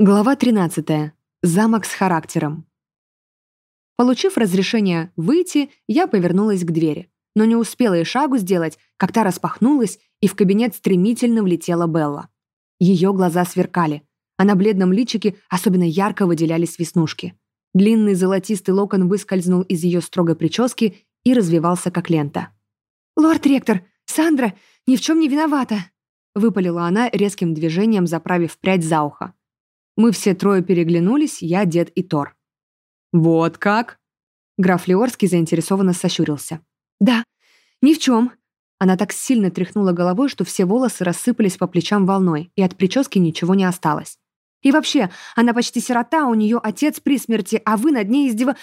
Глава 13. Замок с характером. Получив разрешение выйти, я повернулась к двери, но не успела и шагу сделать, как та распахнулась, и в кабинет стремительно влетела Белла. Ее глаза сверкали, а на бледном личике особенно ярко выделялись веснушки. Длинный золотистый локон выскользнул из ее строгой прически и развивался как лента. «Лорд-ректор, Сандра ни в чем не виновата!» выпалила она резким движением, заправив прядь за ухо. Мы все трое переглянулись, я, дед и Тор. «Вот как?» Граф Леорский заинтересованно сощурился. «Да, ни в чем». Она так сильно тряхнула головой, что все волосы рассыпались по плечам волной, и от прически ничего не осталось. «И вообще, она почти сирота, у нее отец при смерти, а вы над ней издева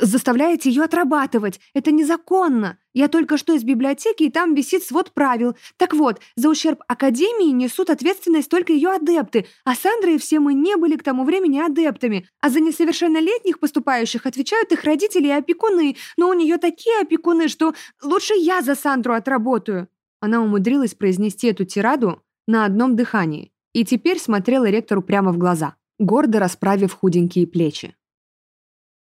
заставляете ее отрабатывать. Это незаконно. Я только что из библиотеки, и там висит свод правил. Так вот, за ущерб Академии несут ответственность только ее адепты, а Сандра и все мы не были к тому времени адептами. А за несовершеннолетних поступающих отвечают их родители и опекуны, но у нее такие опекуны, что лучше я за Сандру отработаю». Она умудрилась произнести эту тираду на одном дыхании и теперь смотрела ректору прямо в глаза, гордо расправив худенькие плечи.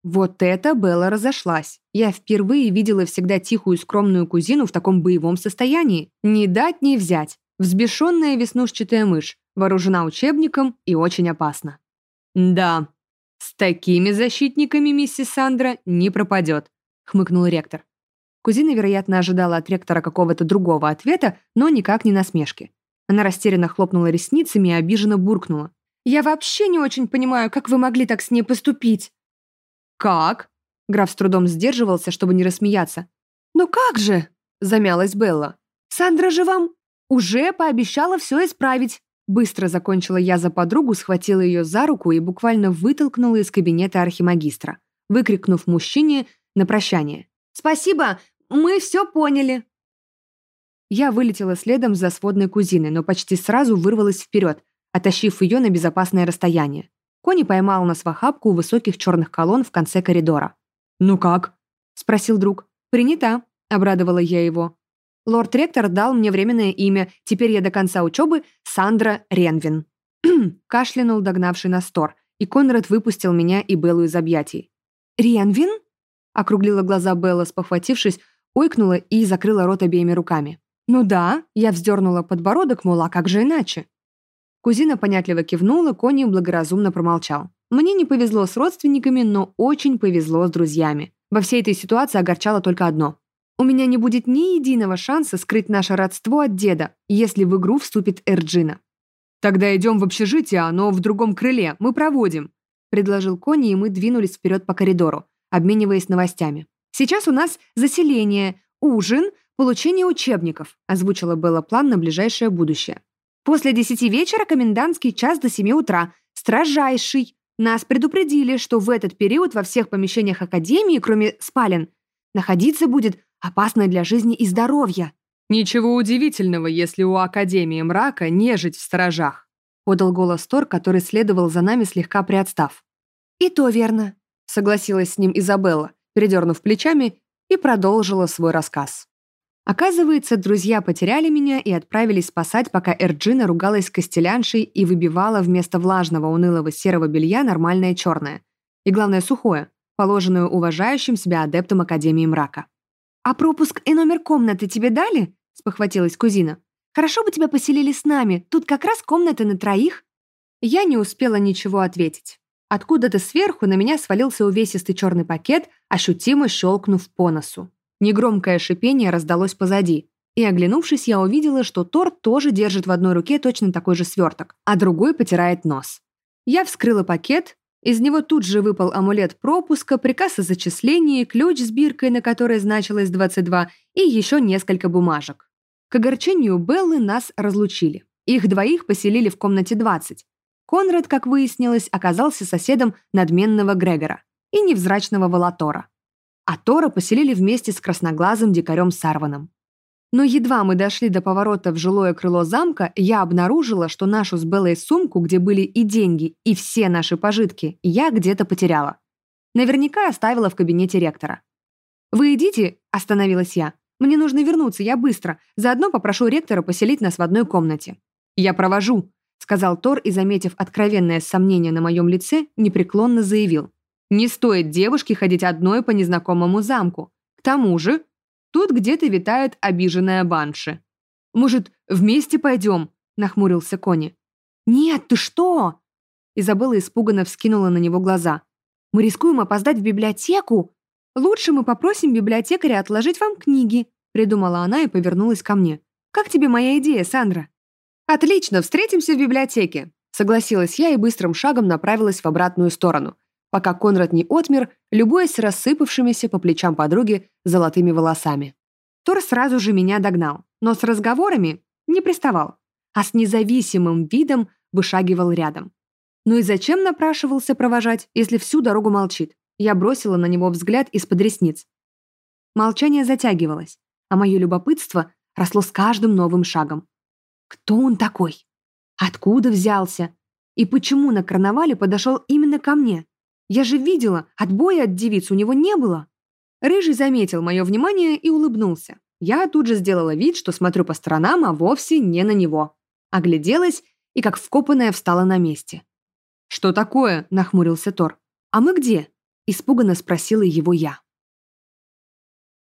Вот это Белла разошлась. Я впервые видела всегда тихую скромную кузину в таком боевом состоянии. Не дать, не взять. Взбешенная веснушчатая мышь, вооружена учебником и очень опасна. «Да, с такими защитниками миссис Сандра не пропадет», — хмыкнул ректор. Кузина, вероятно, ожидала от ректора какого-то другого ответа, но никак не насмешки. Она растерянно хлопнула ресницами и обиженно буркнула. «Я вообще не очень понимаю, как вы могли так с ней поступить». «Как?» Граф с трудом сдерживался, чтобы не рассмеяться. «Ну как же?» – замялась Белла. «Сандра же вам уже пообещала все исправить». Быстро закончила я за подругу, схватила ее за руку и буквально вытолкнула из кабинета архимагистра, выкрикнув мужчине на прощание. «Спасибо, мы все поняли». Я вылетела следом за сводной кузиной, но почти сразу вырвалась вперед, оттащив ее на безопасное расстояние. Кони поймал нас в охапку у высоких черных колонн в конце коридора. «Ну как?» — спросил друг. «Принята», — обрадовала я его. Лорд-ректор дал мне временное имя, теперь я до конца учебы Сандра Ренвин. Кашлянул догнавший нас Тор, и Конрад выпустил меня и Беллу из объятий. «Ренвин?» — округлила глаза Белла, спохватившись, ойкнула и закрыла рот обеими руками. «Ну да», — я вздернула подбородок, мол, а как же иначе? Кузина понятливо кивнула, Кони благоразумно промолчал. Мне не повезло с родственниками, но очень повезло с друзьями. Во всей этой ситуации огорчало только одно. У меня не будет ни единого шанса скрыть наше родство от деда, если в игру вступит Эрджина. «Тогда идем в общежитие, оно в другом крыле, мы проводим», предложил Кони, и мы двинулись вперед по коридору, обмениваясь новостями. «Сейчас у нас заселение, ужин, получение учебников», озвучила Белла план на ближайшее будущее. После десяти вечера комендантский час до семи утра. Строжайший. Нас предупредили, что в этот период во всех помещениях Академии, кроме спален, находиться будет опасно для жизни и здоровья. «Ничего удивительного, если у Академии мрака нежить в сторожах», подал голос Тор, который следовал за нами, слегка приотстав. «И то верно», согласилась с ним Изабелла, передернув плечами, и продолжила свой рассказ. Оказывается, друзья потеряли меня и отправились спасать, пока Эрджина ругалась с костеляншей и выбивала вместо влажного унылого серого белья нормальное черное. И главное, сухое, положенное уважающим себя адептом Академии мрака. «А пропуск и номер комнаты тебе дали?» — спохватилась кузина. «Хорошо бы тебя поселили с нами, тут как раз комната на троих». Я не успела ничего ответить. Откуда-то сверху на меня свалился увесистый черный пакет, ощутимо щелкнув по носу. Негромкое шипение раздалось позади, и, оглянувшись, я увидела, что Тор тоже держит в одной руке точно такой же сверток, а другой потирает нос. Я вскрыла пакет, из него тут же выпал амулет пропуска, приказ о зачислении, ключ с биркой, на которой значилось 22, и еще несколько бумажек. К огорчению Беллы нас разлучили. Их двоих поселили в комнате 20. Конрад, как выяснилось, оказался соседом надменного Грегора и невзрачного Волатора а Тора поселили вместе с красноглазым дикарем Сарваном. Но едва мы дошли до поворота в жилое крыло замка, я обнаружила, что нашу с Беллой сумку, где были и деньги, и все наши пожитки, я где-то потеряла. Наверняка оставила в кабинете ректора. «Вы идите», — остановилась я. «Мне нужно вернуться, я быстро. Заодно попрошу ректора поселить нас в одной комнате». «Я провожу», сказал Тор и, заметив откровенное сомнение на моем лице, непреклонно заявил. «Не стоит девушке ходить одной по незнакомому замку. К тому же, тут где-то витает обиженная банши». «Может, вместе пойдем?» – нахмурился Кони. «Нет, ты что?» Изабелла испуганно вскинула на него глаза. «Мы рискуем опоздать в библиотеку. Лучше мы попросим библиотекаря отложить вам книги», придумала она и повернулась ко мне. «Как тебе моя идея, Сандра?» «Отлично, встретимся в библиотеке», согласилась я и быстрым шагом направилась в обратную сторону, пока Конрад не отмер, любуясь рассыпавшимися по плечам подруги золотыми волосами. Тор сразу же меня догнал, но с разговорами не приставал, а с независимым видом вышагивал рядом. Ну и зачем напрашивался провожать, если всю дорогу молчит? Я бросила на него взгляд из-под ресниц. Молчание затягивалось, а мое любопытство росло с каждым новым шагом. Кто он такой? Откуда взялся? И почему на карнавале подошел именно ко мне? Я же видела, отбоя от девиц у него не было. Рыжий заметил мое внимание и улыбнулся. Я тут же сделала вид, что смотрю по сторонам, а вовсе не на него. Огляделась и, как вкопанная, встала на месте. «Что такое?» – нахмурился Тор. «А мы где?» – испуганно спросила его я.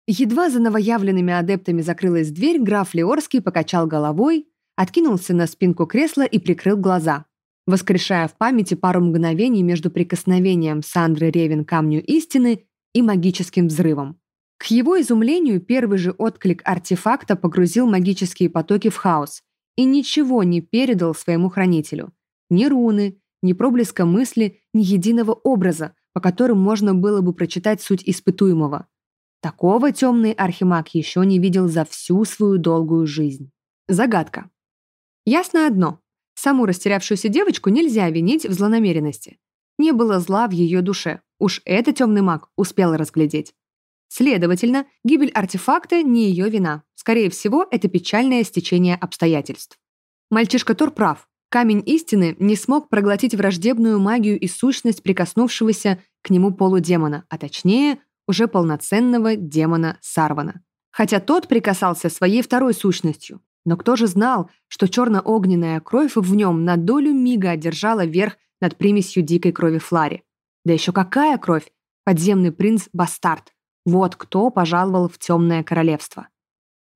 Едва за новоявленными адептами закрылась дверь, граф Леорский покачал головой, откинулся на спинку кресла и прикрыл глаза, воскрешая в памяти пару мгновений между прикосновением Сандры Ревен камню истины и магическим взрывом. К его изумлению первый же отклик артефакта погрузил магические потоки в хаос и ничего не передал своему хранителю. Ни руны, ни проблеска мысли, ни единого образа, по которым можно было бы прочитать суть испытуемого. Такого темный архимаг еще не видел за всю свою долгую жизнь. Загадка. Ясно одно. Саму растерявшуюся девочку нельзя винить в злонамеренности. Не было зла в ее душе. Уж это темный маг успел разглядеть. Следовательно, гибель артефакта не ее вина. Скорее всего, это печальное стечение обстоятельств. Мальчишка Тор прав. Камень истины не смог проглотить враждебную магию и сущность прикоснувшегося к нему полудемона, а точнее, уже полноценного демона Сарвана. Хотя тот прикасался своей второй сущностью. Но кто же знал, что черно-огненная кровь в нем на долю мига одержала верх над примесью дикой крови Флари? Да еще какая кровь? Подземный принц Бастард. Вот кто пожаловал в темное королевство.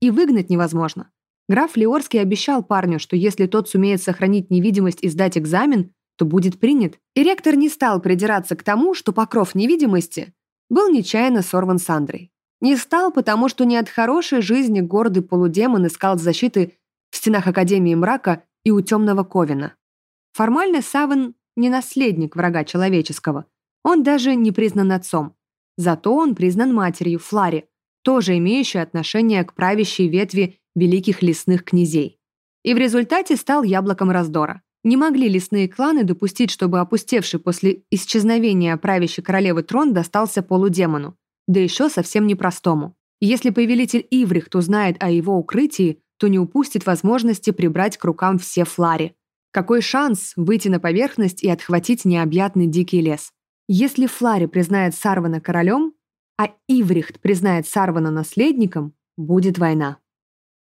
И выгнать невозможно. Граф Леорский обещал парню, что если тот сумеет сохранить невидимость и сдать экзамен, то будет принят. И ректор не стал придираться к тому, что покров невидимости был нечаянно сорван Сандрой. Не стал, потому что не от хорошей жизни гордый полудемон искал защиты в стенах Академии Мрака и у Темного Ковина. Формально Савен не наследник врага человеческого. Он даже не признан отцом. Зато он признан матерью, Флари, тоже имеющей отношение к правящей ветви великих лесных князей. И в результате стал яблоком раздора. Не могли лесные кланы допустить, чтобы опустевший после исчезновения правящей королевы трон достался полудемону, да еще совсем непростому. Если повелитель Иврихт узнает о его укрытии, то не упустит возможности прибрать к рукам все флари. Какой шанс выйти на поверхность и отхватить необъятный дикий лес? Если Флари признает Сарвана королем, а Иврихт признает Сарвана наследником, будет война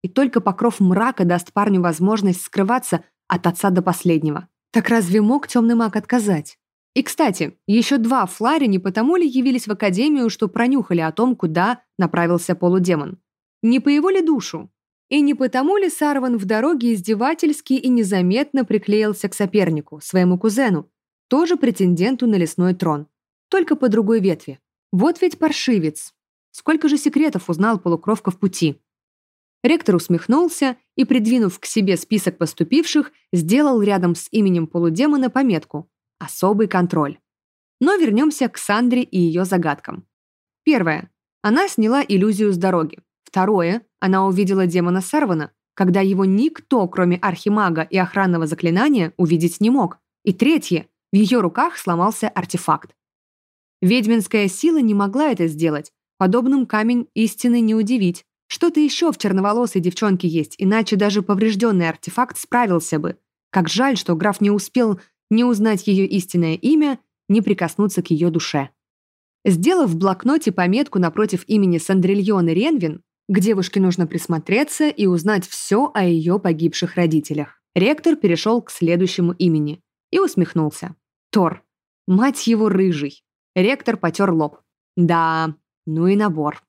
и только покров мрака даст парню возможность скрываться от отца до последнего. Так разве мог темный маг отказать? И, кстати, еще два Флари не потому ли явились в Академию, что пронюхали о том, куда направился полудемон? Не по его ли душу? И не потому ли Сарван в дороге издевательски и незаметно приклеился к сопернику, своему кузену, тоже претенденту на лесной трон, только по другой ветви? Вот ведь паршивец. Сколько же секретов узнал полукровка в пути? Ректор усмехнулся и, придвинув к себе список поступивших, сделал рядом с именем полудемона пометку «Особый контроль». Но вернемся к Сандре и ее загадкам. Первое. Она сняла иллюзию с дороги. Второе. Она увидела демона Сарвана, когда его никто, кроме архимага и охранного заклинания, увидеть не мог. И третье. В ее руках сломался артефакт. Ведьминская сила не могла это сделать. Подобным камень истины не удивить. Что-то еще в черноволосой девчонке есть, иначе даже поврежденный артефакт справился бы. Как жаль, что граф не успел не узнать ее истинное имя, не прикоснуться к ее душе. Сделав в блокноте пометку напротив имени Сандрильоны Ренвин, к девушке нужно присмотреться и узнать все о ее погибших родителях. Ректор перешел к следующему имени и усмехнулся. Тор. Мать его рыжий. Ректор потер лоб. Да, ну и набор.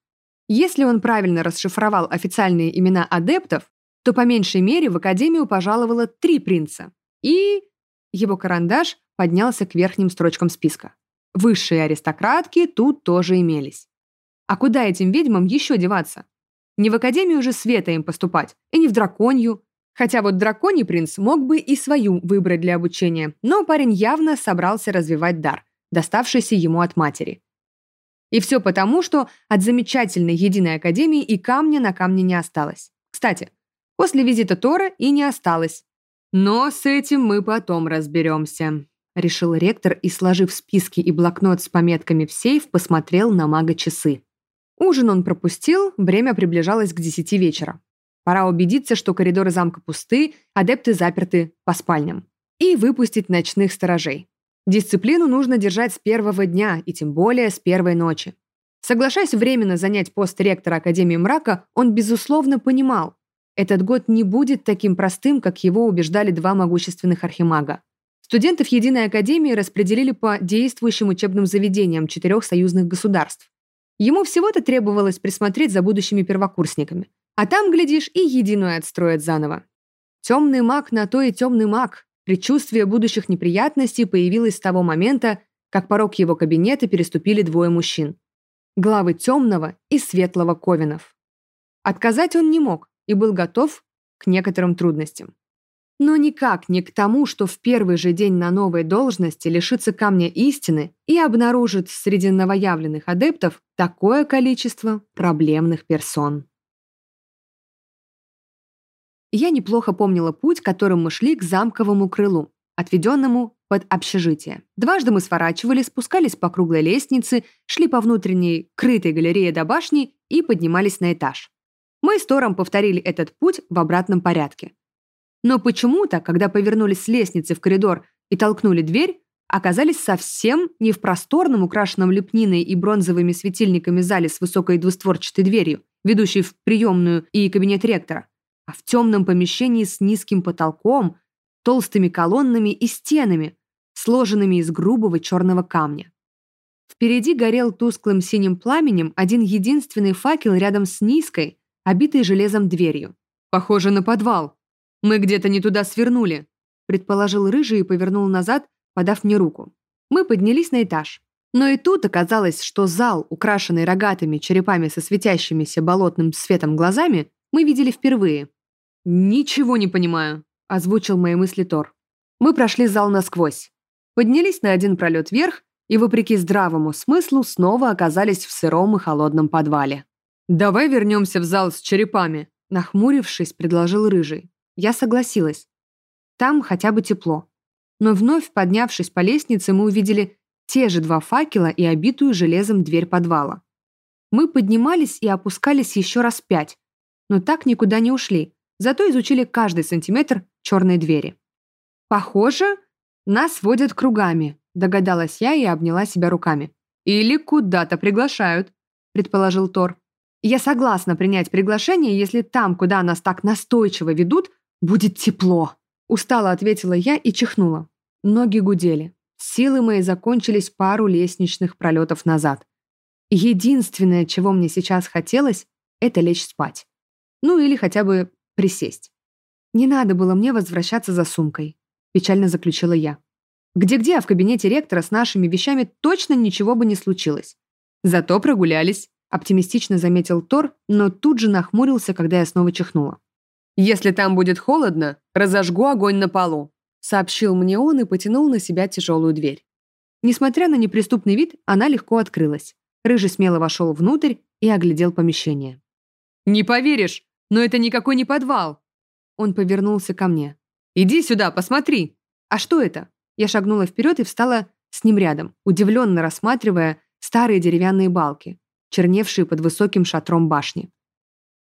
Если он правильно расшифровал официальные имена адептов, то по меньшей мере в Академию пожаловало три принца. И... Его карандаш поднялся к верхним строчкам списка. Высшие аристократки тут тоже имелись. А куда этим ведьмам еще деваться? Не в Академию же света им поступать, и не в драконью. Хотя вот драконий принц мог бы и свою выбрать для обучения, но парень явно собрался развивать дар, доставшийся ему от матери. И все потому, что от замечательной единой академии и камня на камне не осталось. Кстати, после визита Тора и не осталось. Но с этим мы потом разберемся, решил ректор и, сложив списки и блокнот с пометками в сейф, посмотрел на мага часы. Ужин он пропустил, время приближалось к десяти вечера. Пора убедиться, что коридоры замка пусты, адепты заперты по спальням. И выпустить ночных сторожей. Дисциплину нужно держать с первого дня, и тем более с первой ночи. Соглашаясь временно занять пост ректора Академии Мрака, он, безусловно, понимал, этот год не будет таким простым, как его убеждали два могущественных архимага. Студентов Единой Академии распределили по действующим учебным заведениям четырех союзных государств. Ему всего-то требовалось присмотреть за будущими первокурсниками. А там, глядишь, и единую отстроят заново. Темный маг на то и темный маг. Предчувствие будущих неприятностей появилось с того момента, как порог его кабинета переступили двое мужчин. Главы темного и светлого ковинов. Отказать он не мог и был готов к некоторым трудностям. Но никак не к тому, что в первый же день на новой должности лишится камня истины и обнаружит среди новоявленных адептов такое количество проблемных персон. Я неплохо помнила путь, которым мы шли к замковому крылу, отведенному под общежитие. Дважды мы сворачивали, спускались по круглой лестнице, шли по внутренней крытой галерее до башни и поднимались на этаж. Мы с Тором повторили этот путь в обратном порядке. Но почему-то, когда повернулись с лестницы в коридор и толкнули дверь, оказались совсем не в просторном, украшенном лепниной и бронзовыми светильниками зале с высокой двустворчатой дверью, ведущей в приемную и кабинет ректора, а в темном помещении с низким потолком, толстыми колоннами и стенами, сложенными из грубого черного камня. Впереди горел тусклым синим пламенем один единственный факел рядом с низкой, обитой железом дверью. «Похоже на подвал. Мы где-то не туда свернули», предположил Рыжий и повернул назад, подав мне руку. Мы поднялись на этаж. Но и тут оказалось, что зал, украшенный рогатыми черепами со светящимися болотным светом глазами, мы видели впервые. «Ничего не понимаю», – озвучил мои мысли Тор. Мы прошли зал насквозь. Поднялись на один пролет вверх и, вопреки здравому смыслу, снова оказались в сыром и холодном подвале. «Давай вернемся в зал с черепами», – нахмурившись, предложил Рыжий. Я согласилась. Там хотя бы тепло. Но вновь поднявшись по лестнице, мы увидели те же два факела и обитую железом дверь подвала. Мы поднимались и опускались еще раз пять, но так никуда не ушли, зато изучили каждый сантиметр черной двери. «Похоже, нас водят кругами», – догадалась я и обняла себя руками. «Или куда-то приглашают», – предположил Тор. «Я согласна принять приглашение, если там, куда нас так настойчиво ведут, будет тепло», – устало ответила я и чихнула. Ноги гудели. Силы мои закончились пару лестничных пролетов назад. Единственное, чего мне сейчас хотелось, это лечь спать. Ну или хотя бы присесть. Не надо было мне возвращаться за сумкой, печально заключила я. Где-где, а в кабинете ректора с нашими вещами точно ничего бы не случилось. Зато прогулялись, оптимистично заметил Тор, но тут же нахмурился, когда я снова чихнула. «Если там будет холодно, разожгу огонь на полу», сообщил мне он и потянул на себя тяжелую дверь. Несмотря на неприступный вид, она легко открылась. Рыжий смело вошел внутрь и оглядел помещение. «Не поверишь, но это никакой не подвал!» Он повернулся ко мне. «Иди сюда, посмотри!» «А что это?» Я шагнула вперед и встала с ним рядом, удивленно рассматривая старые деревянные балки, черневшие под высоким шатром башни.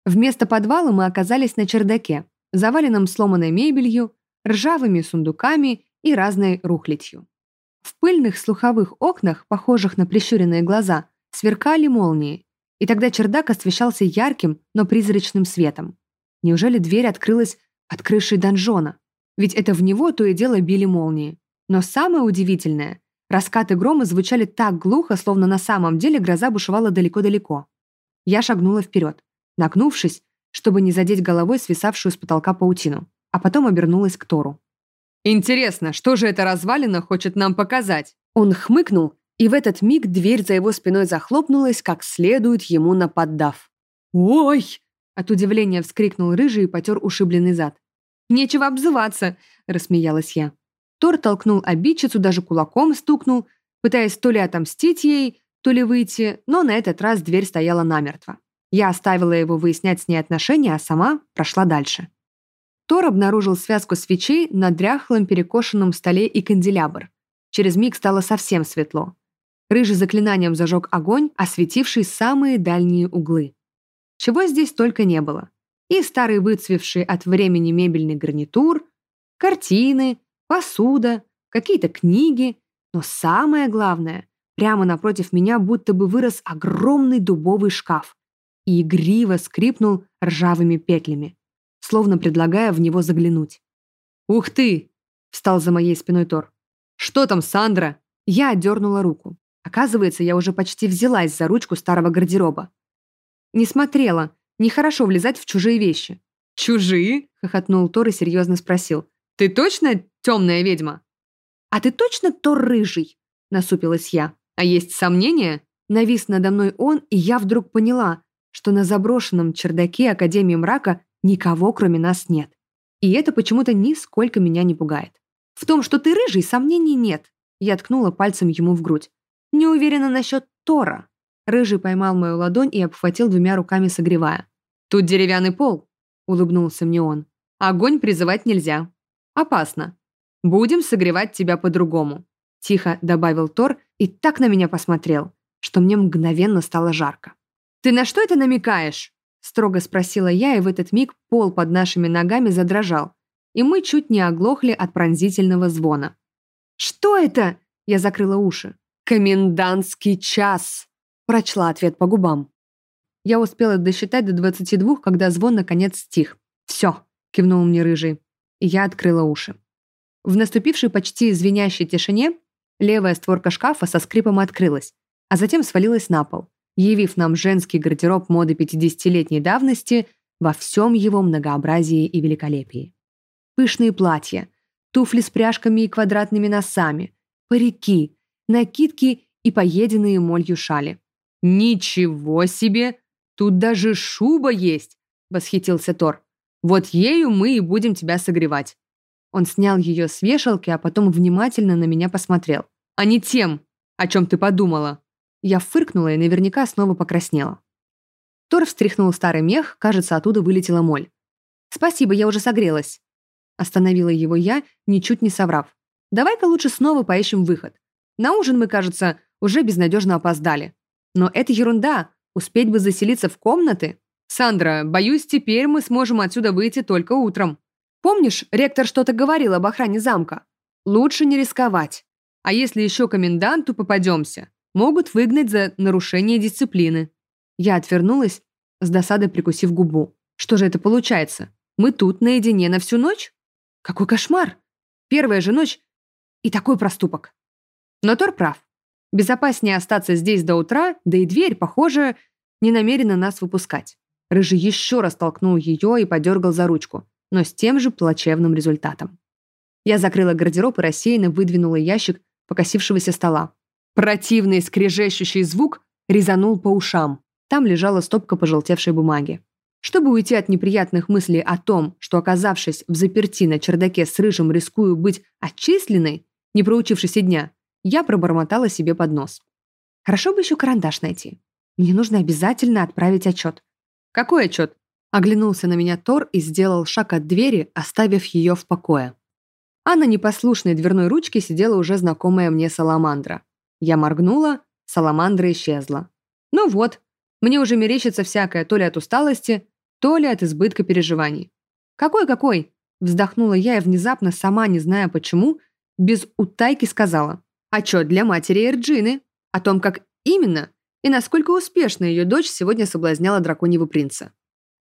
Вместо подвала мы оказались на чердаке, заваленном сломанной мебелью, ржавыми сундуками и разной рухлядью. В пыльных слуховых окнах, похожих на прищуренные глаза, сверкали молнии, и тогда чердак освещался ярким, но призрачным светом. Неужели дверь открылась от крыши донжона? ведь это в него то и дело били молнии. Но самое удивительное, раскаты грома звучали так глухо, словно на самом деле гроза бушевала далеко-далеко. Я шагнула вперед, нагнувшись, чтобы не задеть головой свисавшую с потолка паутину, а потом обернулась к Тору. «Интересно, что же эта развалина хочет нам показать?» Он хмыкнул, и в этот миг дверь за его спиной захлопнулась, как следует ему наподдав. «Ой!» — от удивления вскрикнул рыжий и потер ушибленный зад. «Нечего обзываться!» — рассмеялась я. Тор толкнул обидчицу, даже кулаком стукнул, пытаясь то ли отомстить ей, то ли выйти, но на этот раз дверь стояла намертво. Я оставила его выяснять с ней отношения, а сама прошла дальше. Тор обнаружил связку свечей на дряхлом перекошенном столе и канделябр. Через миг стало совсем светло. Рыжий заклинанием зажег огонь, осветивший самые дальние углы. Чего здесь только не было. И старый выцвевший от времени мебельный гарнитур, картины, посуда, какие-то книги. Но самое главное, прямо напротив меня будто бы вырос огромный дубовый шкаф и игриво скрипнул ржавыми петлями, словно предлагая в него заглянуть. «Ух ты!» — встал за моей спиной Тор. «Что там, Сандра?» Я отдернула руку. Оказывается, я уже почти взялась за ручку старого гардероба. Не смотрела. Нехорошо влезать в чужие вещи. «Чужие?» — хохотнул Тор и серьезно спросил. «Ты точно темная ведьма?» «А ты точно Тор рыжий?» — насупилась я. «А есть сомнения?» Навис надо мной он, и я вдруг поняла, что на заброшенном чердаке Академии мрака никого, кроме нас, нет. И это почему-то нисколько меня не пугает. В том, что ты рыжий, сомнений нет. Я ткнула пальцем ему в грудь. Не уверена насчет Тора. Рыжий поймал мою ладонь и обхватил двумя руками, согревая. «Тут деревянный пол», — улыбнулся мне он. «Огонь призывать нельзя. Опасно. Будем согревать тебя по-другому», — тихо добавил Тор и так на меня посмотрел, что мне мгновенно стало жарко. «Ты на что это намекаешь?» — строго спросила я, и в этот миг пол под нашими ногами задрожал, и мы чуть не оглохли от пронзительного звона. «Что это?» — я закрыла уши. «Комендантский час!» — прочла ответ по губам. Я успела досчитать до двадцати двух, когда звон наконец стих. «Все!» — кивнул мне рыжий, и я открыла уши. В наступившей почти звенящей тишине левая створка шкафа со скрипом открылась, а затем свалилась на пол явив нам женский гардероб моды 50-летней давности во всем его многообразии и великолепии. Пышные платья, туфли с пряжками и квадратными носами, парики, накидки и поеденные молью шали. «Ничего себе! Тут даже шуба есть!» — восхитился Тор. «Вот ею мы и будем тебя согревать». Он снял ее с вешалки, а потом внимательно на меня посмотрел. «А не тем, о чем ты подумала». Я фыркнула и наверняка снова покраснела. Тор встряхнул старый мех, кажется, оттуда вылетела моль. «Спасибо, я уже согрелась». Остановила его я, ничуть не соврав. «Давай-ка лучше снова поищем выход. На ужин мы, кажется, уже безнадежно опоздали. Но это ерунда, успеть бы заселиться в комнаты». «Сандра, боюсь, теперь мы сможем отсюда выйти только утром. Помнишь, ректор что-то говорил об охране замка? Лучше не рисковать. А если еще коменданту попадемся? Могут выгнать за нарушение дисциплины. Я отвернулась, с досадой прикусив губу. Что же это получается? Мы тут наедине на всю ночь? Какой кошмар! Первая же ночь и такой проступок. Но Тор прав. Безопаснее остаться здесь до утра, да и дверь, похоже, не намерена нас выпускать. Рыжий еще раз толкнул ее и подергал за ручку, но с тем же плачевным результатом. Я закрыла гардероб и рассеянно выдвинула ящик покосившегося стола. Противный скрежещущий звук резанул по ушам. Там лежала стопка пожелтевшей бумаги. Чтобы уйти от неприятных мыслей о том, что, оказавшись в заперти на чердаке с рыжим, рискую быть отчисленной, не проучившись дня, я пробормотала себе под нос. Хорошо бы еще карандаш найти. Мне нужно обязательно отправить отчет. Какой отчет? Оглянулся на меня Тор и сделал шаг от двери, оставив ее в покое. А на непослушной дверной ручке сидела уже знакомая мне Саламандра. Я моргнула, саламандра исчезла. Ну вот, мне уже мерещится всякое то ли от усталости, то ли от избытка переживаний. «Какой-какой?» – вздохнула я и внезапно, сама не зная почему, без утайки сказала. «Отчет для матери Эрджины о том, как именно и насколько успешно ее дочь сегодня соблазняла драконьего принца».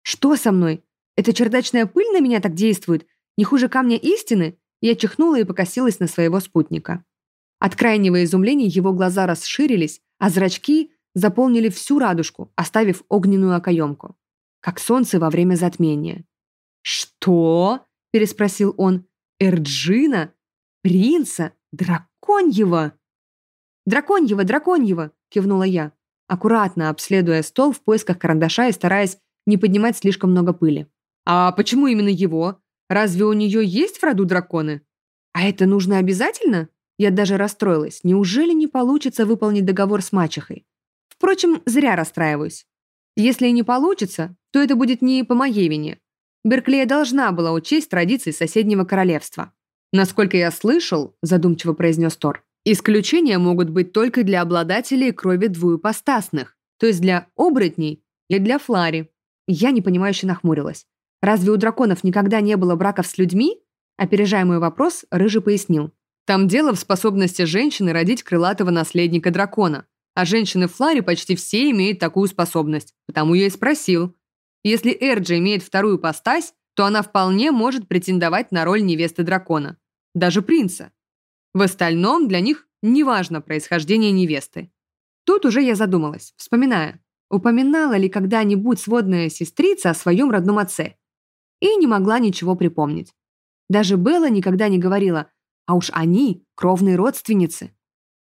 «Что со мной? Эта чердачная пыль на меня так действует? Не хуже камня истины? Я чихнула и покосилась на своего спутника. От крайнего изумления его глаза расширились, а зрачки заполнили всю радужку, оставив огненную окоемку. Как солнце во время затмения. «Что?» – переспросил он. «Эрджина? Принца? Драконьего?» «Драконьего, драконьего!» – кивнула я, аккуратно обследуя стол в поисках карандаша и стараясь не поднимать слишком много пыли. «А почему именно его? Разве у нее есть в роду драконы?» «А это нужно обязательно?» Я даже расстроилась. Неужели не получится выполнить договор с мачехой? Впрочем, зря расстраиваюсь. Если и не получится, то это будет не по моей вине. Берклея должна была учесть традиции соседнего королевства. «Насколько я слышал», – задумчиво произнес Тор, «исключения могут быть только для обладателей крови двуепостасных, то есть для оборотней и для флари». Я непонимающе нахмурилась. «Разве у драконов никогда не было браков с людьми?» Опережая мой вопрос, Рыжий пояснил. «Там дело в способности женщины родить крылатого наследника дракона. А женщины в Фларе почти все имеют такую способность. Потому я и спросил. Если Эрджи имеет вторую постась, то она вполне может претендовать на роль невесты дракона. Даже принца. В остальном для них неважно происхождение невесты. Тут уже я задумалась, вспоминая, упоминала ли когда-нибудь сводная сестрица о своем родном отце. И не могла ничего припомнить. Даже Белла никогда не говорила, а уж они – кровные родственницы.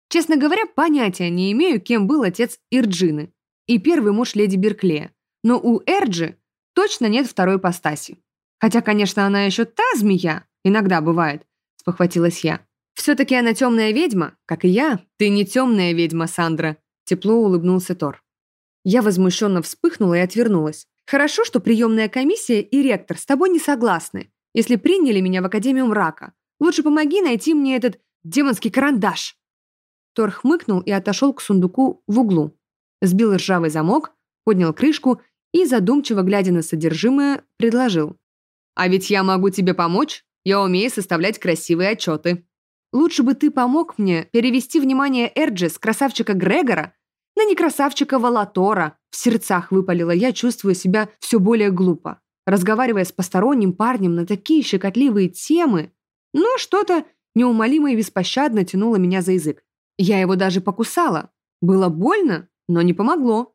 Честно говоря, понятия не имею, кем был отец Ирджины и первый муж леди Берклея. Но у Эрджи точно нет второй постаси. Хотя, конечно, она еще та змея, иногда бывает, спохватилась я. Все-таки она темная ведьма, как и я. Ты не темная ведьма, Сандра, тепло улыбнулся Тор. Я возмущенно вспыхнула и отвернулась. Хорошо, что приемная комиссия и ректор с тобой не согласны, если приняли меня в Академию мрака. Лучше помоги найти мне этот демонский карандаш. Тор хмыкнул и отошел к сундуку в углу. Сбил ржавый замок, поднял крышку и, задумчиво глядя на содержимое, предложил. «А ведь я могу тебе помочь. Я умею составлять красивые отчеты. Лучше бы ты помог мне перевести внимание Эрджи с красавчика Грегора на некрасавчика Валатора», в сердцах выпалила я, чувствуя себя все более глупо. Разговаривая с посторонним парнем на такие щекотливые темы, но что-то неумолимо и беспощадно тянуло меня за язык. Я его даже покусала. Было больно, но не помогло.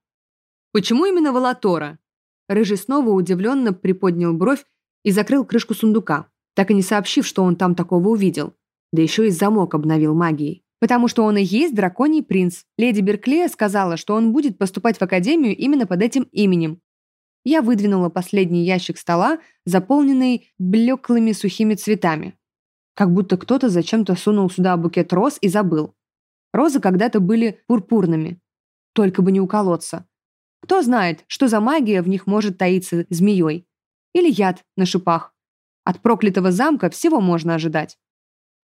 Почему именно Волотора? Рыжий снова удивленно приподнял бровь и закрыл крышку сундука, так и не сообщив, что он там такого увидел. Да еще и замок обновил магией. Потому что он и есть драконий принц. Леди Берклея сказала, что он будет поступать в академию именно под этим именем. Я выдвинула последний ящик стола, заполненный блеклыми сухими цветами. Как будто кто-то зачем-то сунул сюда букет роз и забыл. Розы когда-то были пурпурными. Только бы не уколоться. Кто знает, что за магия в них может таиться змеей. Или яд на шипах. От проклятого замка всего можно ожидать.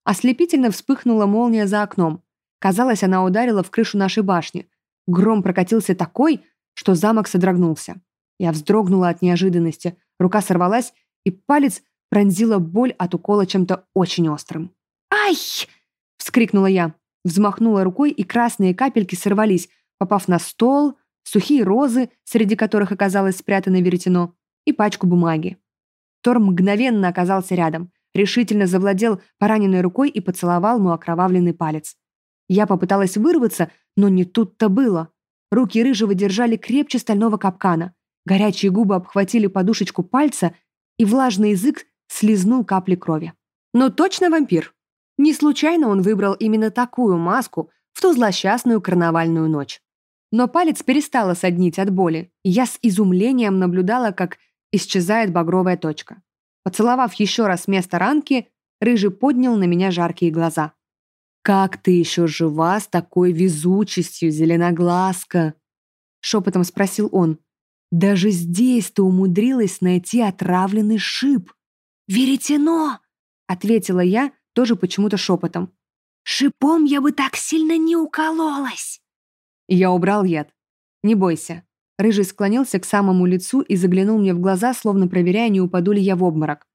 Ослепительно вспыхнула молния за окном. Казалось, она ударила в крышу нашей башни. Гром прокатился такой, что замок содрогнулся. Я вздрогнула от неожиданности, рука сорвалась, и палец пронзила боль от укола чем-то очень острым. «Ай!» — вскрикнула я. Взмахнула рукой, и красные капельки сорвались, попав на стол, сухие розы, среди которых оказалось спрятано веретено, и пачку бумаги. Тор мгновенно оказался рядом, решительно завладел пораненной рукой и поцеловал мой окровавленный палец. Я попыталась вырваться, но не тут-то было. Руки рыжего держали крепче стального капкана. Горячие губы обхватили подушечку пальца, и влажный язык слизнул капли крови. Но точно вампир. Не случайно он выбрал именно такую маску в ту злосчастную карнавальную ночь. Но палец перестала соднить от боли, и я с изумлением наблюдала, как исчезает багровая точка. Поцеловав еще раз место ранки, Рыжий поднял на меня жаркие глаза. «Как ты еще жива с такой везучестью, зеленоглазка?» Шепотом спросил он. «Даже здесь ты умудрилась найти отравленный шип». «Веретено!» — ответила я, тоже почему-то шепотом. «Шипом я бы так сильно не укололась!» Я убрал яд. «Не бойся». Рыжий склонился к самому лицу и заглянул мне в глаза, словно проверяя, не упаду ли я в обморок.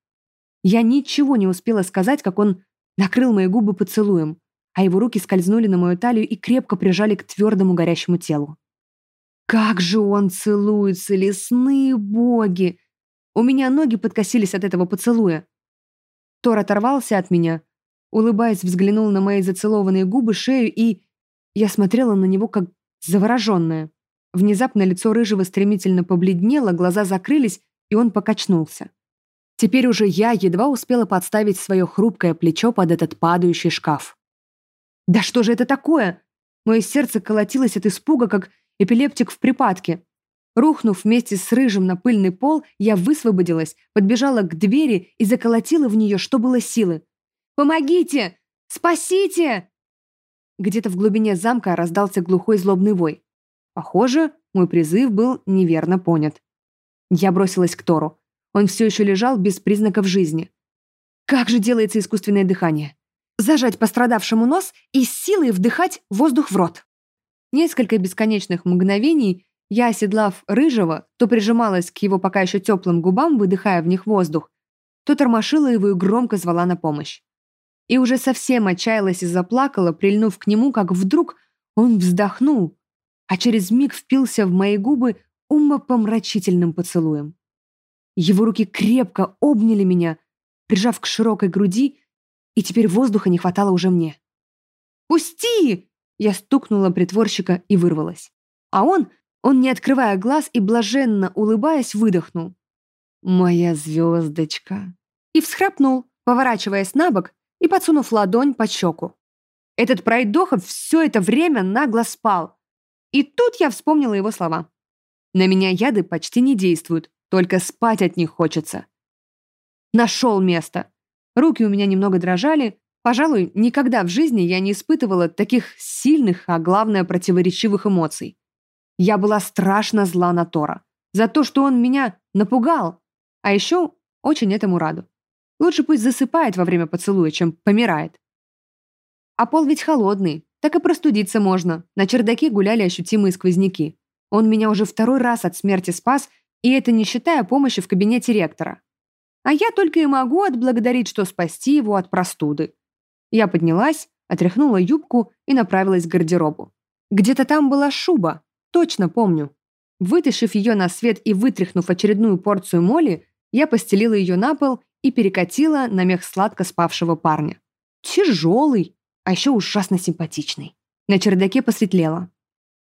Я ничего не успела сказать, как он накрыл мои губы поцелуем, а его руки скользнули на мою талию и крепко прижали к твердому горящему телу. Как же он целуется, лесные боги! У меня ноги подкосились от этого поцелуя. Тор оторвался от меня, улыбаясь, взглянул на мои зацелованные губы, шею, и... Я смотрела на него, как завороженная. Внезапно лицо Рыжего стремительно побледнело, глаза закрылись, и он покачнулся. Теперь уже я едва успела подставить свое хрупкое плечо под этот падающий шкаф. «Да что же это такое?» Мое сердце колотилось от испуга, как эпилептик в припадке. Рухнув вместе с Рыжим на пыльный пол, я высвободилась, подбежала к двери и заколотила в нее, что было силы. «Помогите! Спасите!» Где-то в глубине замка раздался глухой злобный вой. Похоже, мой призыв был неверно понят. Я бросилась к Тору. Он все еще лежал без признаков жизни. Как же делается искусственное дыхание? Зажать пострадавшему нос и с силой вдыхать воздух в рот. Несколько бесконечных мгновений я, оседлав рыжего, то прижималась к его пока еще теплым губам, выдыхая в них воздух, то тормошила его и громко звала на помощь. И уже совсем отчаялась и заплакала, прильнув к нему, как вдруг он вздохнул, а через миг впился в мои губы умопомрачительным поцелуем. Его руки крепко обняли меня, прижав к широкой груди, и теперь воздуха не хватало уже мне. «Пусти!» Я стукнула притворщика и вырвалась. А он, он, не открывая глаз и блаженно улыбаясь, выдохнул. «Моя звездочка!» И всхрапнул, поворачиваясь на бок и подсунув ладонь под щеку. Этот пройдохов все это время нагло спал. И тут я вспомнила его слова. На меня яды почти не действуют, только спать от них хочется. Нашел место. Руки у меня немного дрожали. Пожалуй, никогда в жизни я не испытывала таких сильных, а главное, противоречивых эмоций. Я была страшно зла на Тора. За то, что он меня напугал. А еще очень этому раду. Лучше пусть засыпает во время поцелуя, чем помирает. А пол ведь холодный, так и простудиться можно. На чердаке гуляли ощутимые сквозняки. Он меня уже второй раз от смерти спас, и это не считая помощи в кабинете ректора. А я только и могу отблагодарить, что спасти его от простуды. Я поднялась, отряхнула юбку и направилась к гардеробу. Где-то там была шуба, точно помню. Вытащив ее на свет и вытряхнув очередную порцию моли, я постелила ее на пол и перекатила на мех сладко спавшего парня. Тяжелый, а еще ужасно симпатичный. На чердаке посветлело.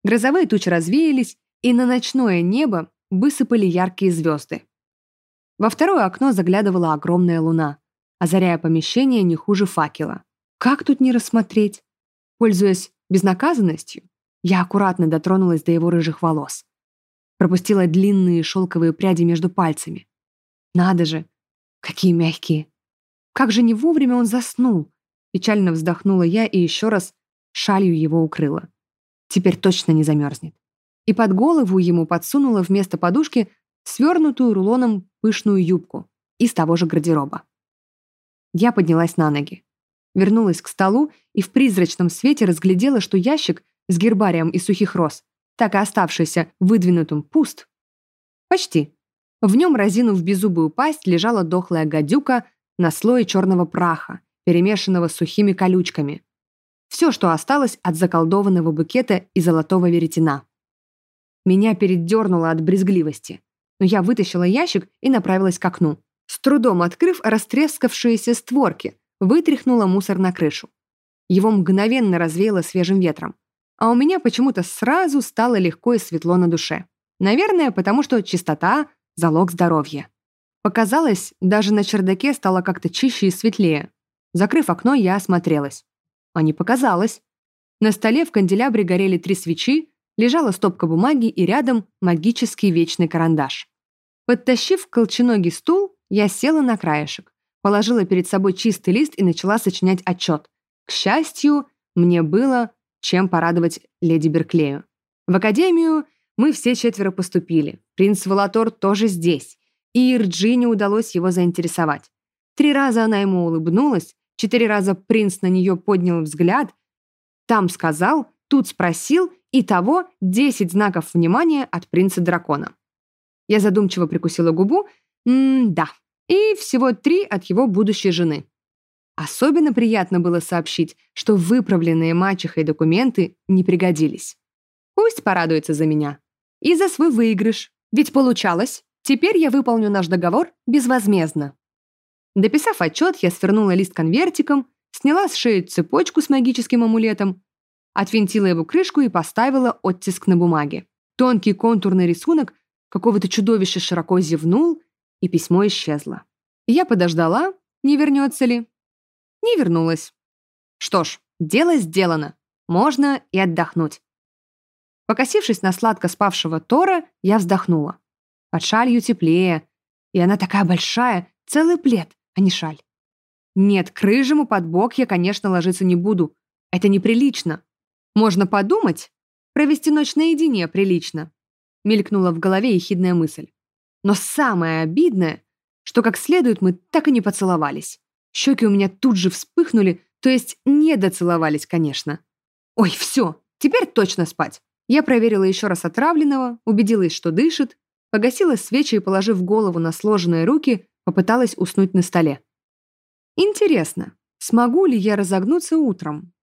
Грозовые тучи развеялись, и на ночное небо высыпали яркие звезды. Во второе окно заглядывала огромная луна, озаряя помещение не хуже факела. Как тут не рассмотреть? Пользуясь безнаказанностью, я аккуратно дотронулась до его рыжих волос. Пропустила длинные шелковые пряди между пальцами. Надо же, какие мягкие. Как же не вовремя он заснул. Печально вздохнула я и еще раз шалью его укрыла. Теперь точно не замерзнет. И под голову ему подсунула вместо подушки свернутую рулоном пышную юбку из того же гардероба. Я поднялась на ноги. Вернулась к столу и в призрачном свете разглядела, что ящик с гербарием из сухих роз, так и оставшийся выдвинутым, пуст. Почти. В нем, разинув беззубую пасть, лежала дохлая гадюка на слое черного праха, перемешанного с сухими колючками. Все, что осталось от заколдованного букета и золотого веретена. Меня передернуло от брезгливости, но я вытащила ящик и направилась к окну. С трудом открыв растрескавшиеся створки, вытряхнула мусор на крышу. Его мгновенно развеяло свежим ветром. А у меня почему-то сразу стало легко и светло на душе. Наверное, потому что чистота – залог здоровья. Показалось, даже на чердаке стало как-то чище и светлее. Закрыв окно, я осмотрелась. А не показалось. На столе в канделябре горели три свечи, лежала стопка бумаги и рядом магический вечный карандаш. Подтащив колченогий стул, я села на краешек, положила перед собой чистый лист и начала сочинять отчет. К счастью, мне было чем порадовать леди Берклею. В академию мы все четверо поступили. Принц Валатор тоже здесь. И Ирджине удалось его заинтересовать. Три раза она ему улыбнулась, четыре раза принц на нее поднял взгляд, там сказал, тут спросил, и того 10 знаков внимания от принца-дракона. Я задумчиво прикусила губу. М-да. И всего три от его будущей жены. Особенно приятно было сообщить, что выправленные мачехой документы не пригодились. Пусть порадуется за меня. И за свой выигрыш. Ведь получалось. Теперь я выполню наш договор безвозмездно. Дописав отчет, я свернула лист конвертиком, сняла с шеи цепочку с магическим амулетом, отвинтила его крышку и поставила оттиск на бумаге. Тонкий контурный рисунок какого-то чудовища широко зевнул, и письмо исчезло. Я подождала, не вернется ли. Не вернулась. Что ж, дело сделано. Можно и отдохнуть. Покосившись на сладко спавшего Тора, я вздохнула. Под шалью теплее, и она такая большая, целый плед, а не шаль. Нет, к рыжему под бок я, конечно, ложиться не буду. Это неприлично. Можно подумать, провести ночь наедине прилично. Мелькнула в голове ехидная мысль. Но самое обидное, что как следует мы так и не поцеловались. Щеки у меня тут же вспыхнули, то есть не доцеловались, конечно. Ой, все, теперь точно спать. Я проверила еще раз отравленного, убедилась, что дышит, погасила свечи и, положив голову на сложенные руки, попыталась уснуть на столе. Интересно, смогу ли я разогнуться утром?